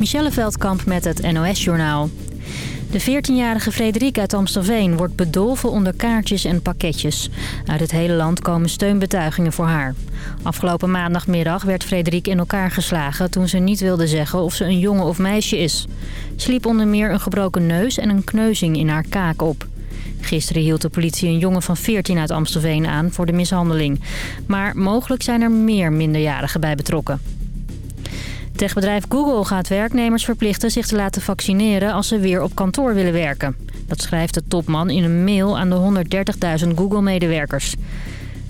Michelle Veldkamp met het NOS-journaal. De 14-jarige Frederik uit Amstelveen wordt bedolven onder kaartjes en pakketjes. Uit het hele land komen steunbetuigingen voor haar. Afgelopen maandagmiddag werd Frederik in elkaar geslagen... toen ze niet wilde zeggen of ze een jongen of meisje is. Ze liep onder meer een gebroken neus en een kneuzing in haar kaak op. Gisteren hield de politie een jongen van 14 uit Amstelveen aan voor de mishandeling. Maar mogelijk zijn er meer minderjarigen bij betrokken. Techbedrijf Google gaat werknemers verplichten zich te laten vaccineren als ze weer op kantoor willen werken. Dat schrijft de topman in een mail aan de 130.000 Google-medewerkers.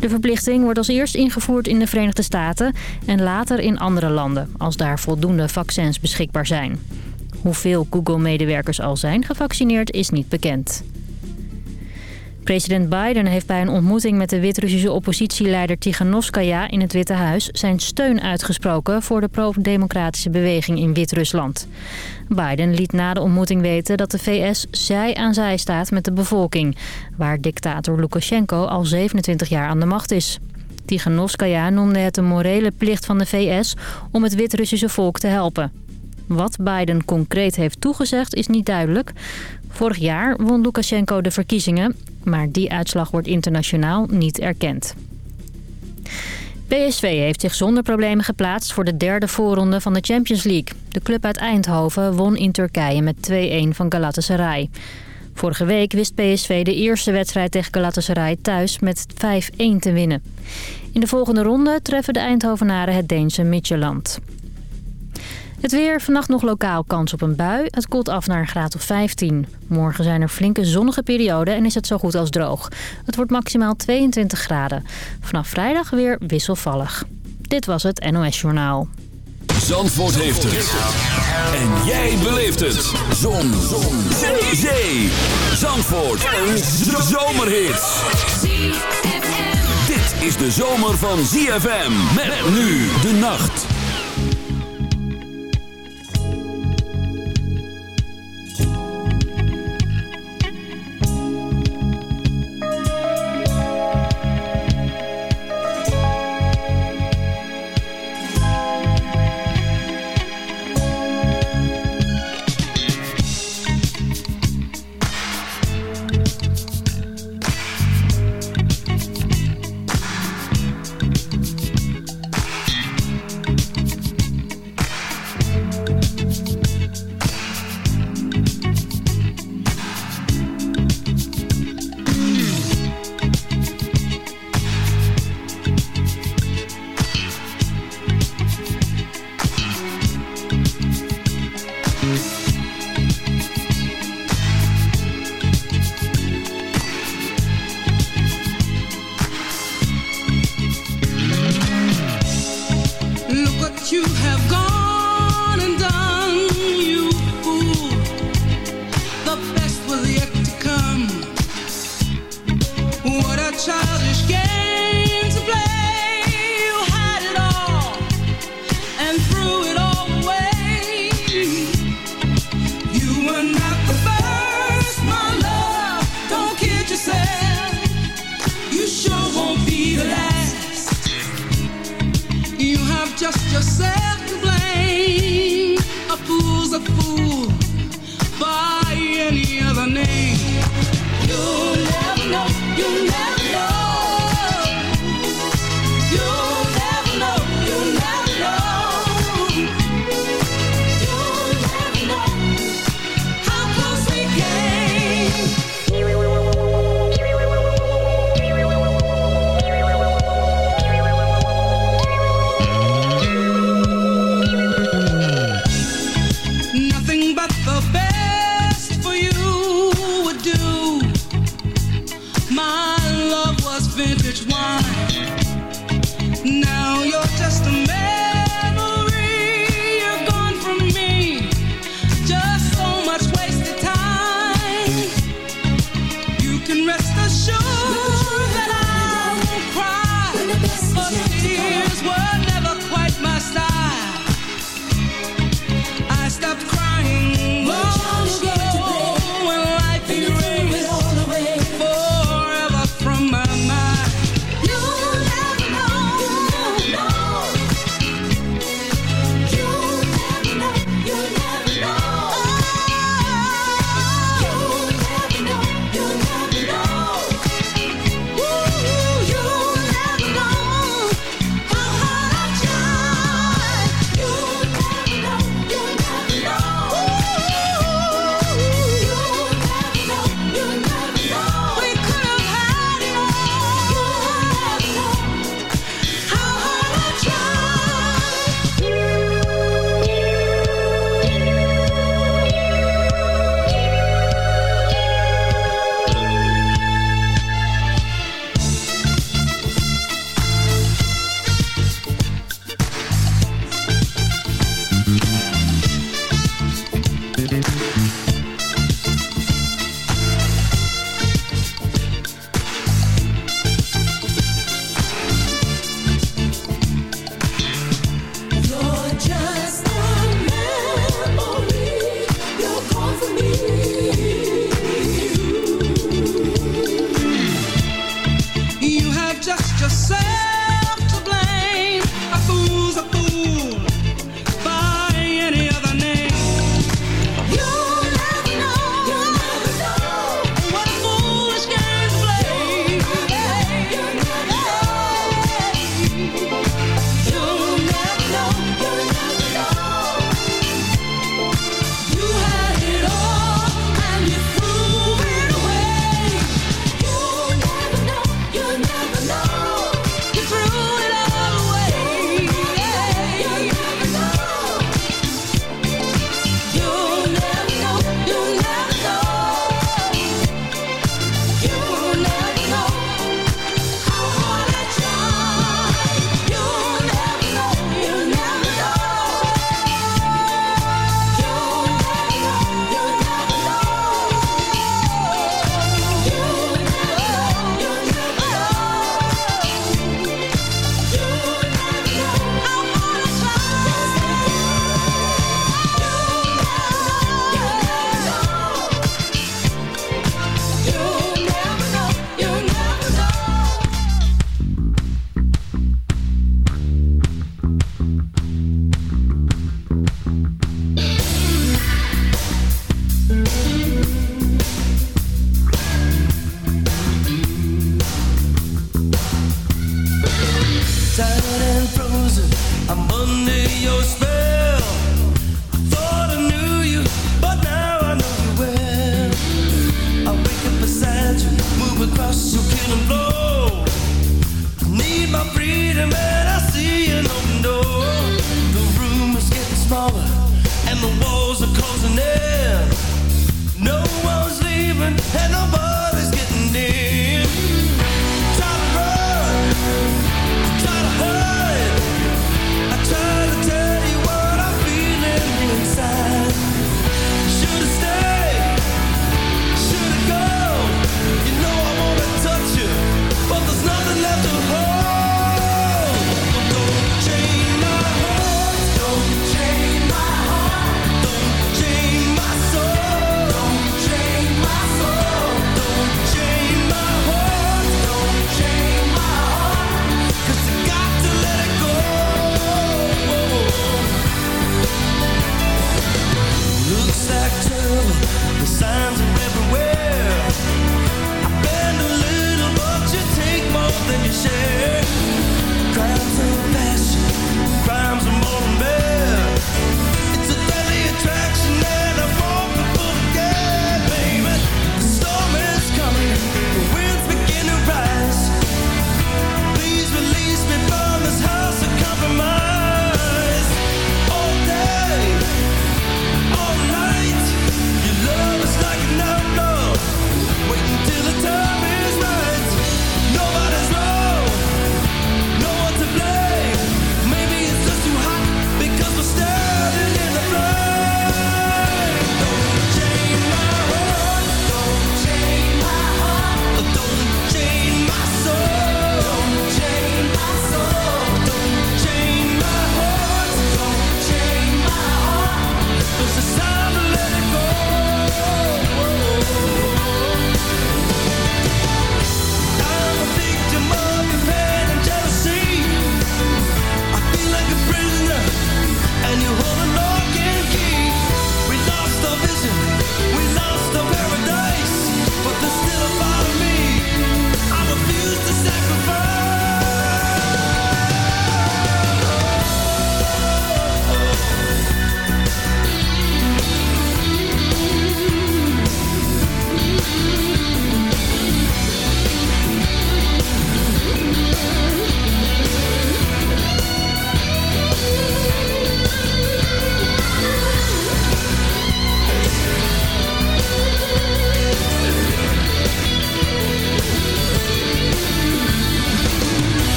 De verplichting wordt als eerst ingevoerd in de Verenigde Staten en later in andere landen, als daar voldoende vaccins beschikbaar zijn. Hoeveel Google-medewerkers al zijn gevaccineerd is niet bekend. President Biden heeft bij een ontmoeting met de Wit-Russische oppositieleider Tiganovskaya in het Witte Huis zijn steun uitgesproken voor de pro-democratische beweging in Wit-Rusland. Biden liet na de ontmoeting weten dat de VS zij aan zij staat met de bevolking, waar dictator Lukashenko al 27 jaar aan de macht is. Tiganovskaya noemde het een morele plicht van de VS om het Wit-Russische volk te helpen. Wat Biden concreet heeft toegezegd is niet duidelijk. Vorig jaar won Lukashenko de verkiezingen, maar die uitslag wordt internationaal niet erkend. PSV heeft zich zonder problemen geplaatst voor de derde voorronde van de Champions League. De club uit Eindhoven won in Turkije met 2-1 van Galatasaray. Vorige week wist PSV de eerste wedstrijd tegen Galatasaray thuis met 5-1 te winnen. In de volgende ronde treffen de Eindhovenaren het Deense Midtjylland. Het weer, vannacht nog lokaal kans op een bui. Het koelt af naar een graad of 15. Morgen zijn er flinke zonnige perioden en is het zo goed als droog. Het wordt maximaal 22 graden. Vanaf vrijdag weer wisselvallig. Dit was het NOS Journaal. Zandvoort heeft het. En jij beleeft het. Zon. Zon. Zee. Zee. Zandvoort. Een zomerhit. Dit is de zomer van ZFM. Met nu de nacht.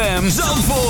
ZFM Zandvoort.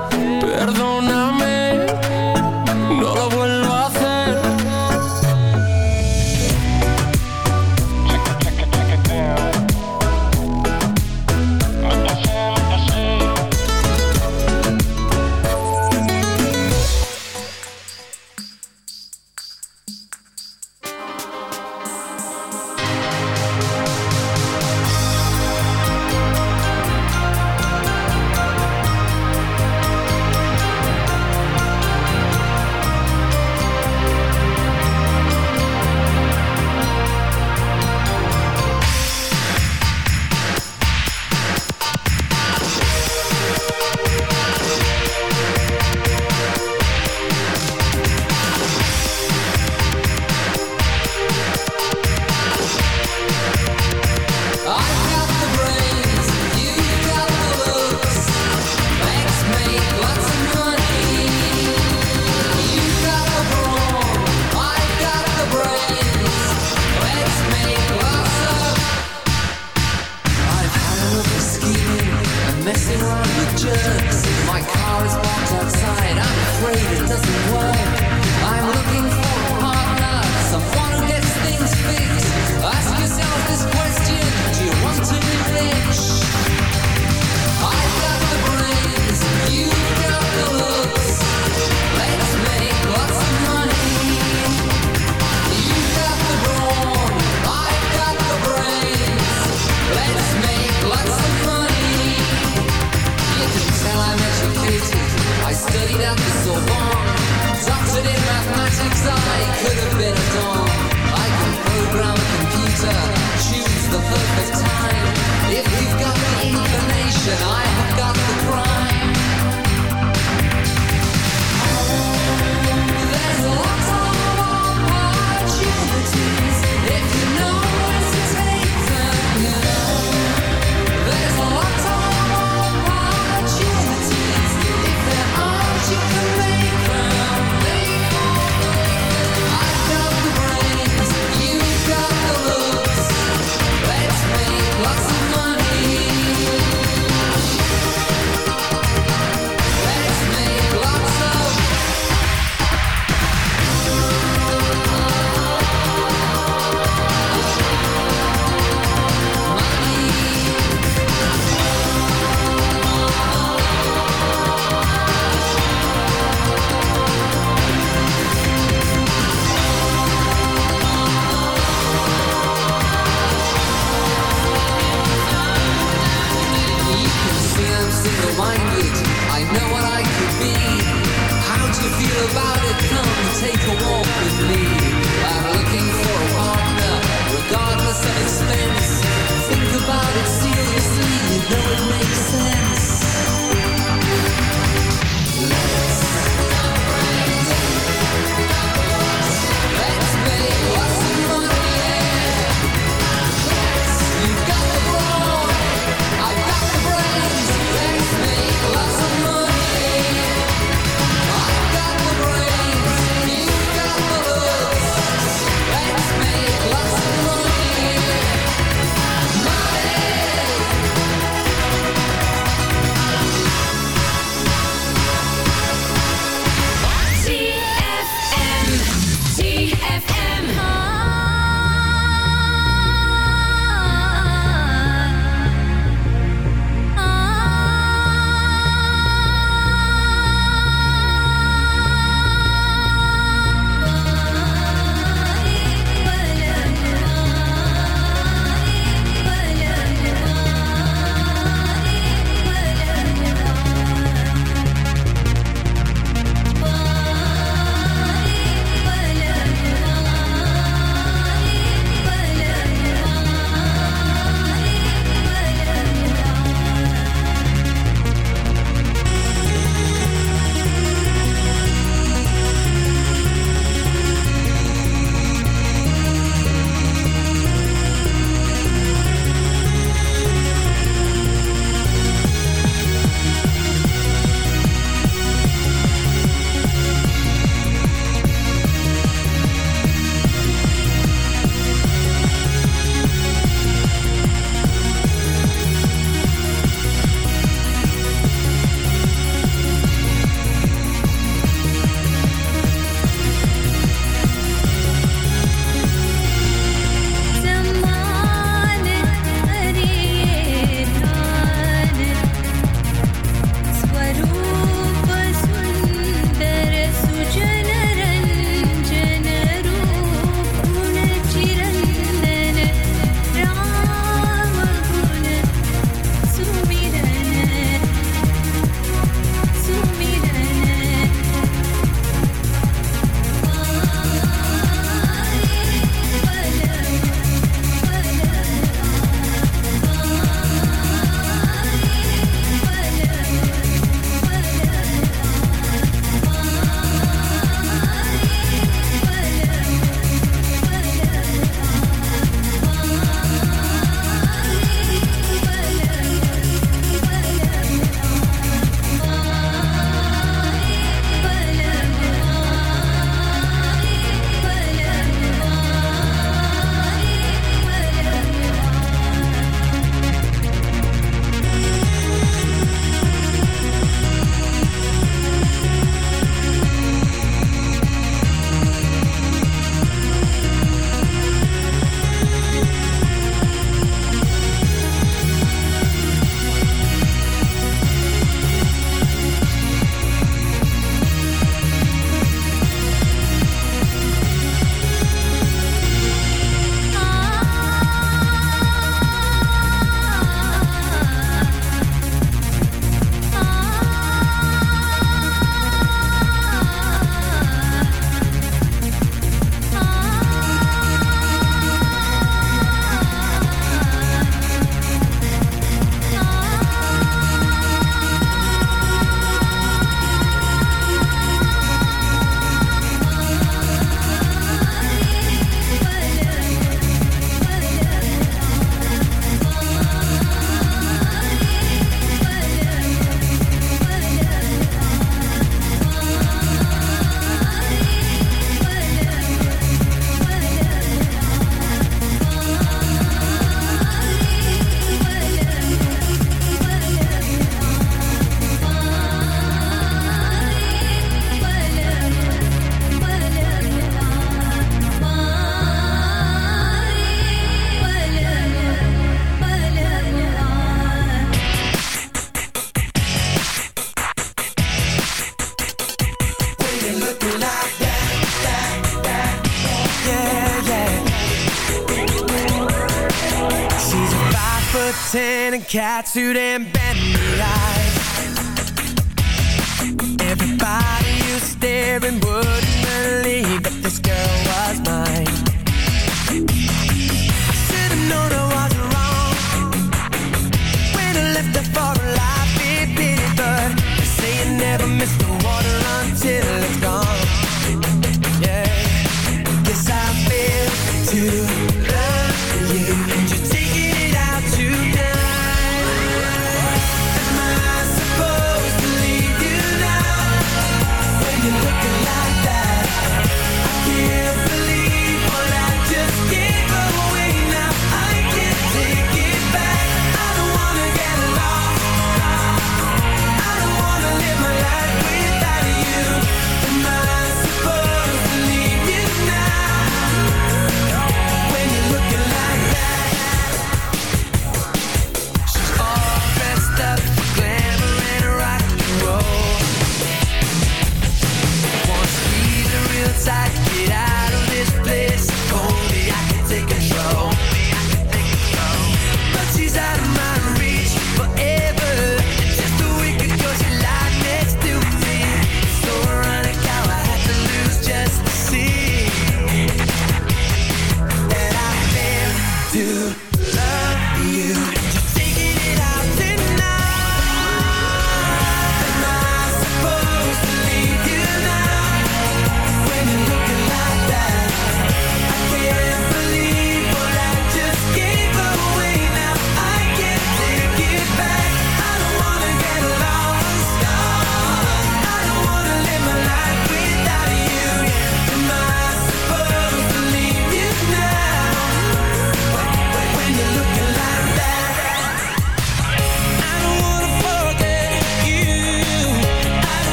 cats who didn't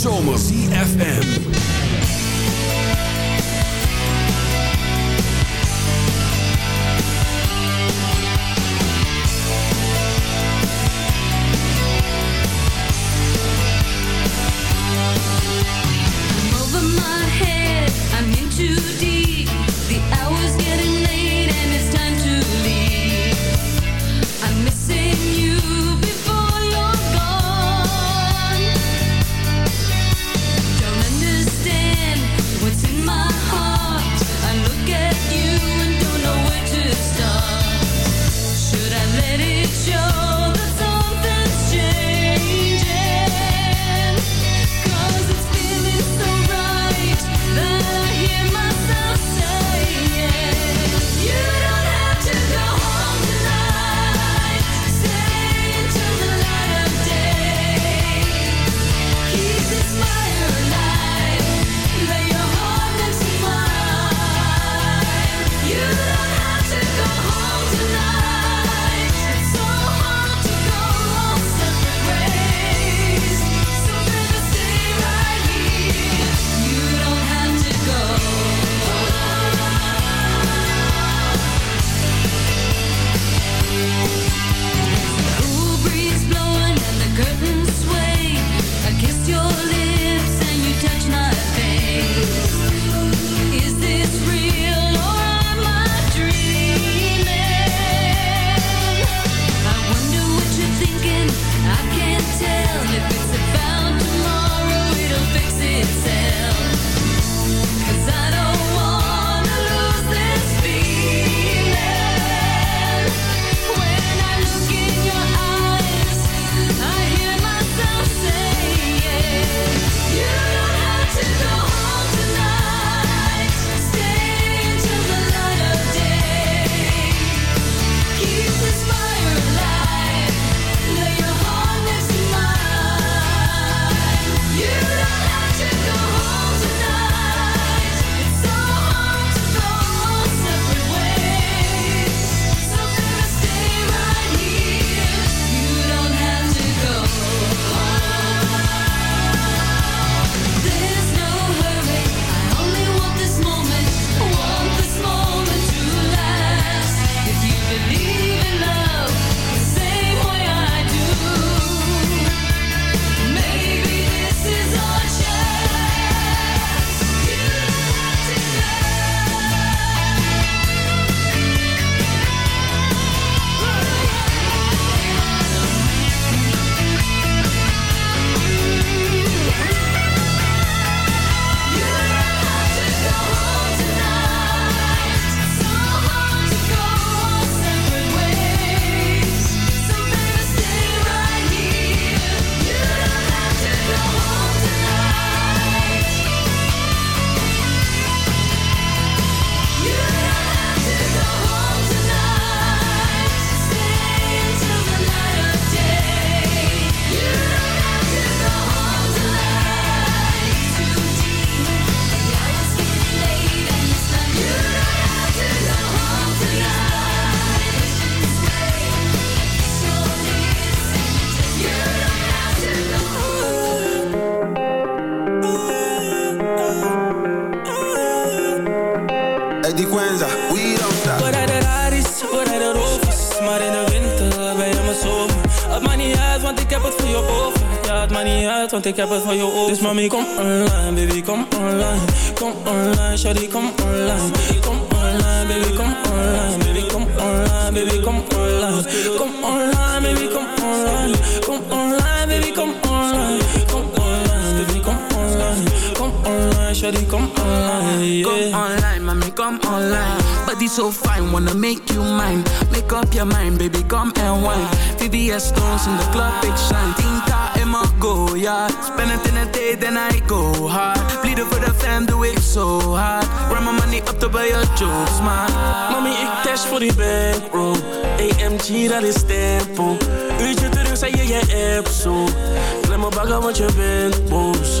zomer. Ik heb het voor je over. Ja, het maakt niet uit, want ik heb het voor je over. Dus mami, kom online, baby, kom online. Kom online, shawty, kom online. Kom online, baby, kom online. Baby, kom online, baby, kom online. Kom online, baby, kom online. Kom online, baby, kom online. Online, shawty, kom online. Yeah. Come online, mommy, come online. Body so fine, wanna make you mine. Make up your mind, baby, come and wine. VVS stones in the club, big shine. Tinta in my go, yeah. Spend it in a day, then I go hard. Bleeden for the fam, doe ik zo hard. Run my money up to buy your jokes, man. Mami, ik dash voor die bankroll. AMG, dat is tempo. Uurtje terug, zei je je app zo. Klem me bagger, want je bent boos.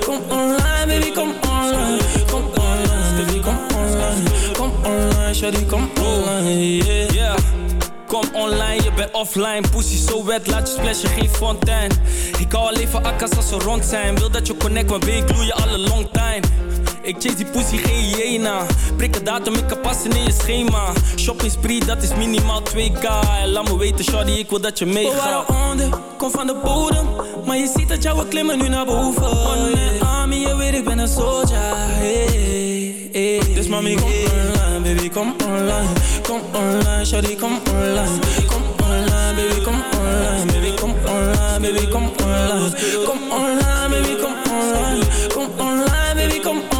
Come online, baby, come online. Come online, baby, come online. Come online, shawty, come online, yeah. Kom online, je bent offline Pussy zo wet, laat je splashen, geen fontein Ik hou alleen van akka's als ze rond zijn Wil dat je connect, maar ben ik gloeien alle long time ik chase die pussy, geen hyena. Prik een datum, ik kan passen in je schema. Shopping spree, dat is minimaal 2k En Laat me weten, shawty, ik wil dat je meegaat. We waren onder, kom van de bodem. Maar je ziet dat jouw klimmen nu naar boven. On mijn army, je weet ik ben een soldier. Hey, hey. Dus mami, kom online, baby, kom online. Kom online, shawty, kom online. Kom online, baby, kom online. Baby, kom online, baby, kom online. Kom online, baby, kom online. Kom online, baby, kom online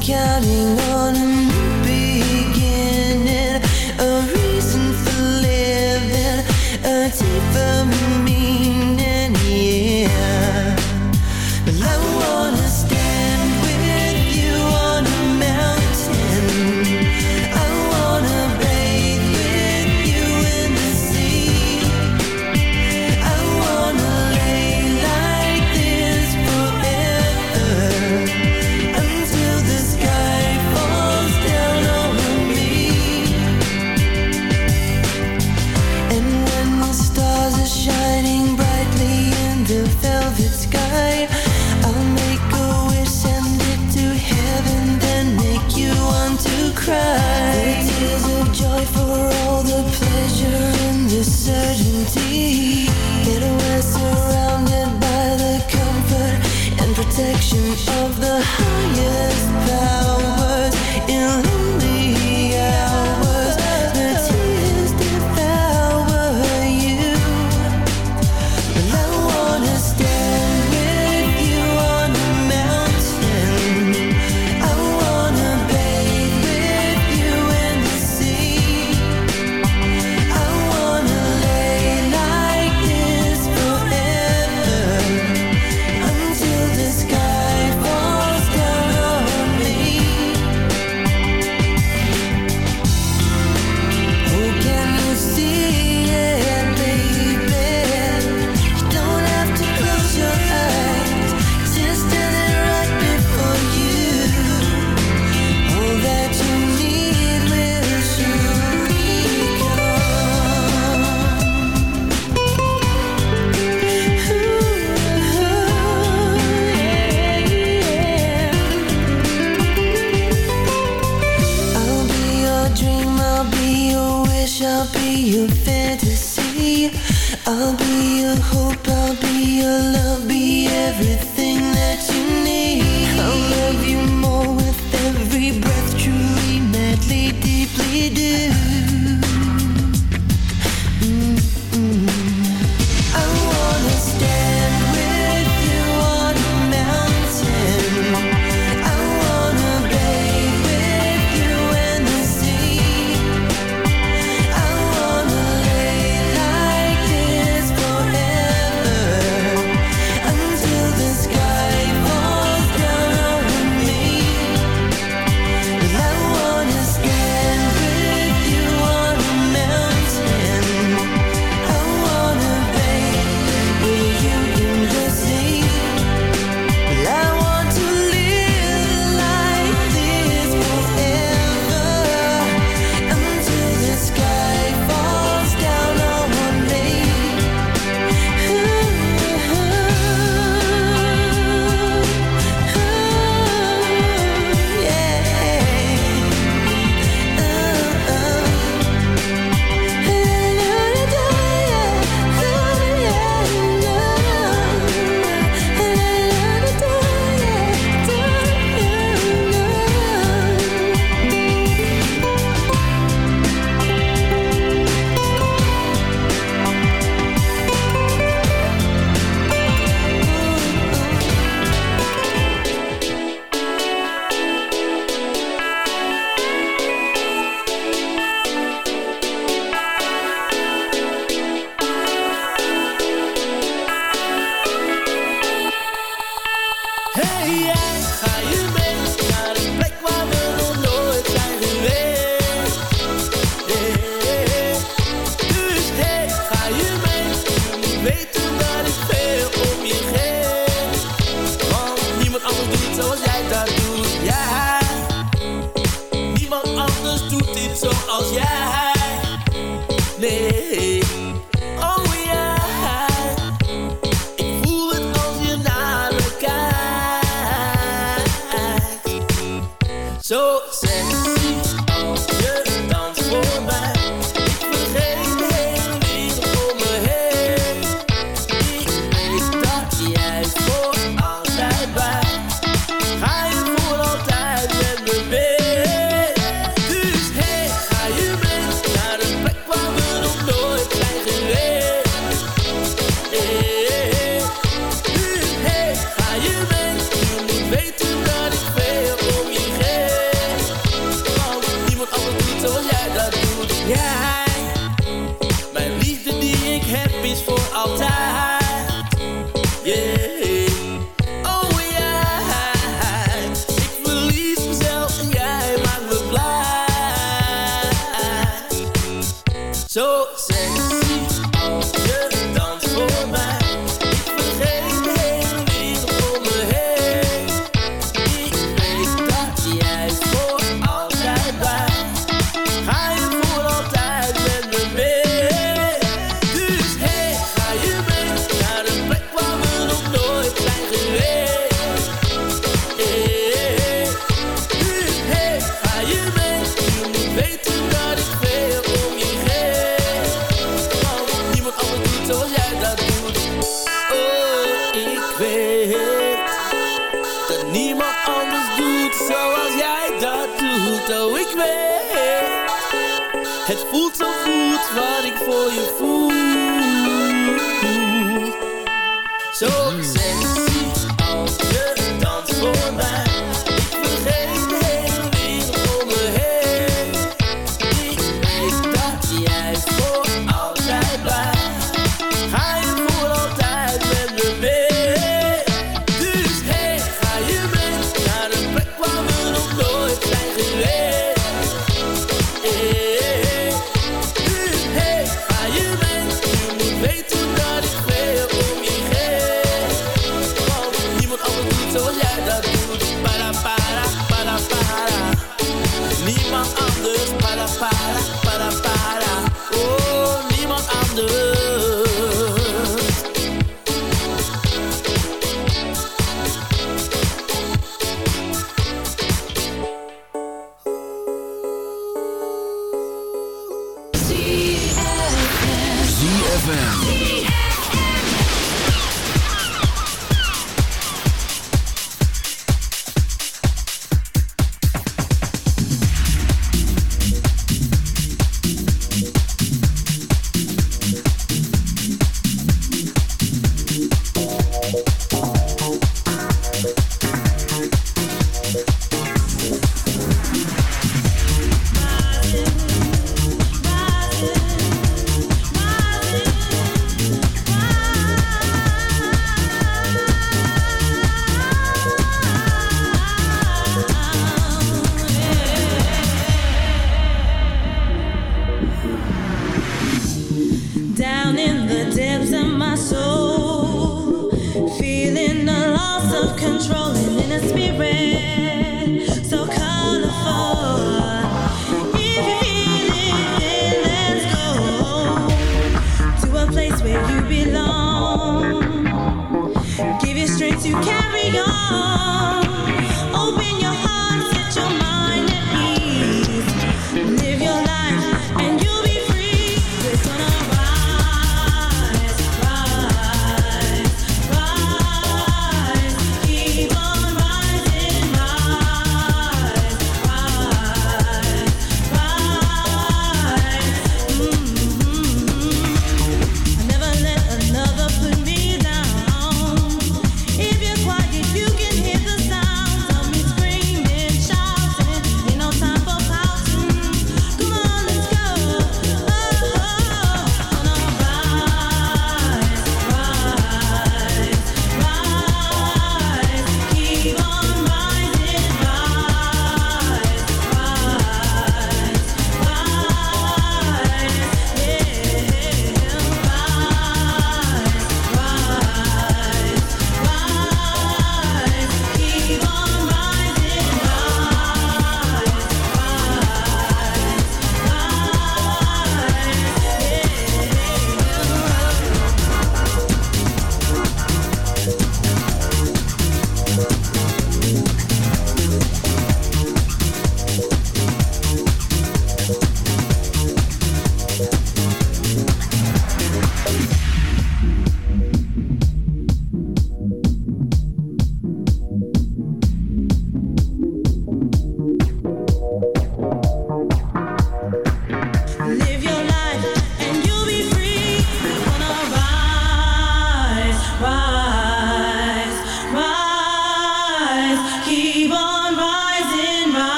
Counting on I'll be your hope, I'll be your love. you fool.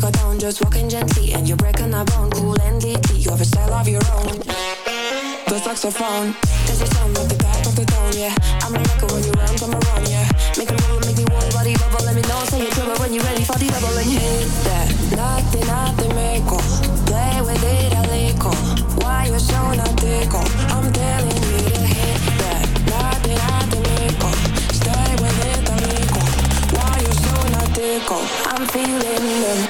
go down, just walking gently, and you're breaking that bone. Cool and leaky, you have a style of your own. The saxophone, there's a sound of the back of the tone, yeah. I'm a record when you round, come around, yeah. Make me roll, make me warm, body bubble. Let me know, say you're trouble when you're ready for the double and hit that. Nothing, nothing, make Play with it a little. Why you so not tickle? I'm telling you to hit that. Nothing, nothing, make Stay with it a little. Why you so not tickle? I'm feeling them.